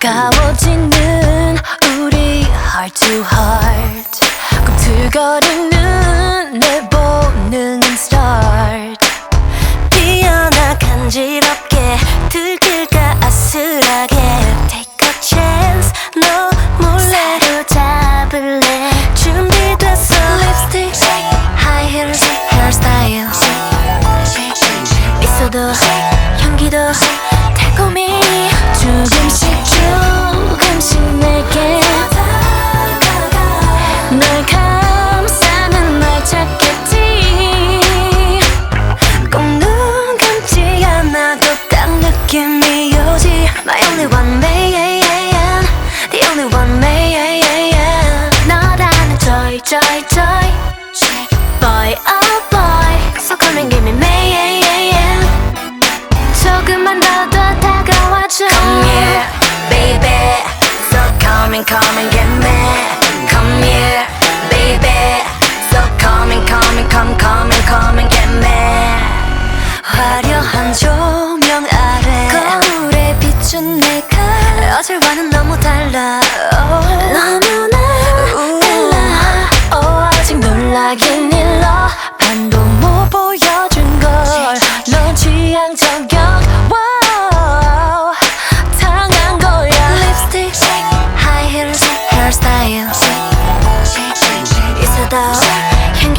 가까워지는 우리 heart to heart. 꿈틀거리는 내 본능은 start. 피어나 간지럽게 들킬까 아슬하게 Take a chance. 너 몰래 사로잡을래? 준비됐어? Lipstick. High heels. 헤어스타일 있어도 향기도 달콤히 조금씩 조금씩 내게 coming, coming.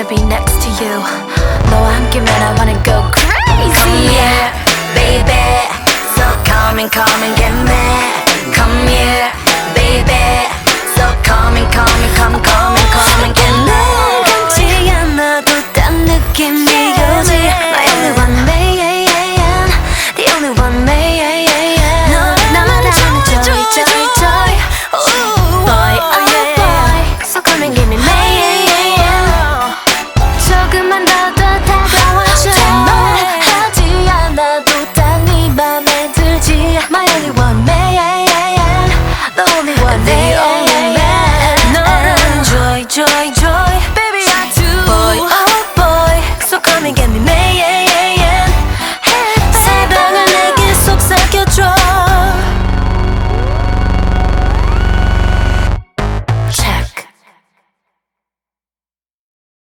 wanna be next to you 너와 함께면 I wanna go crazy Come here baby So come and come and get me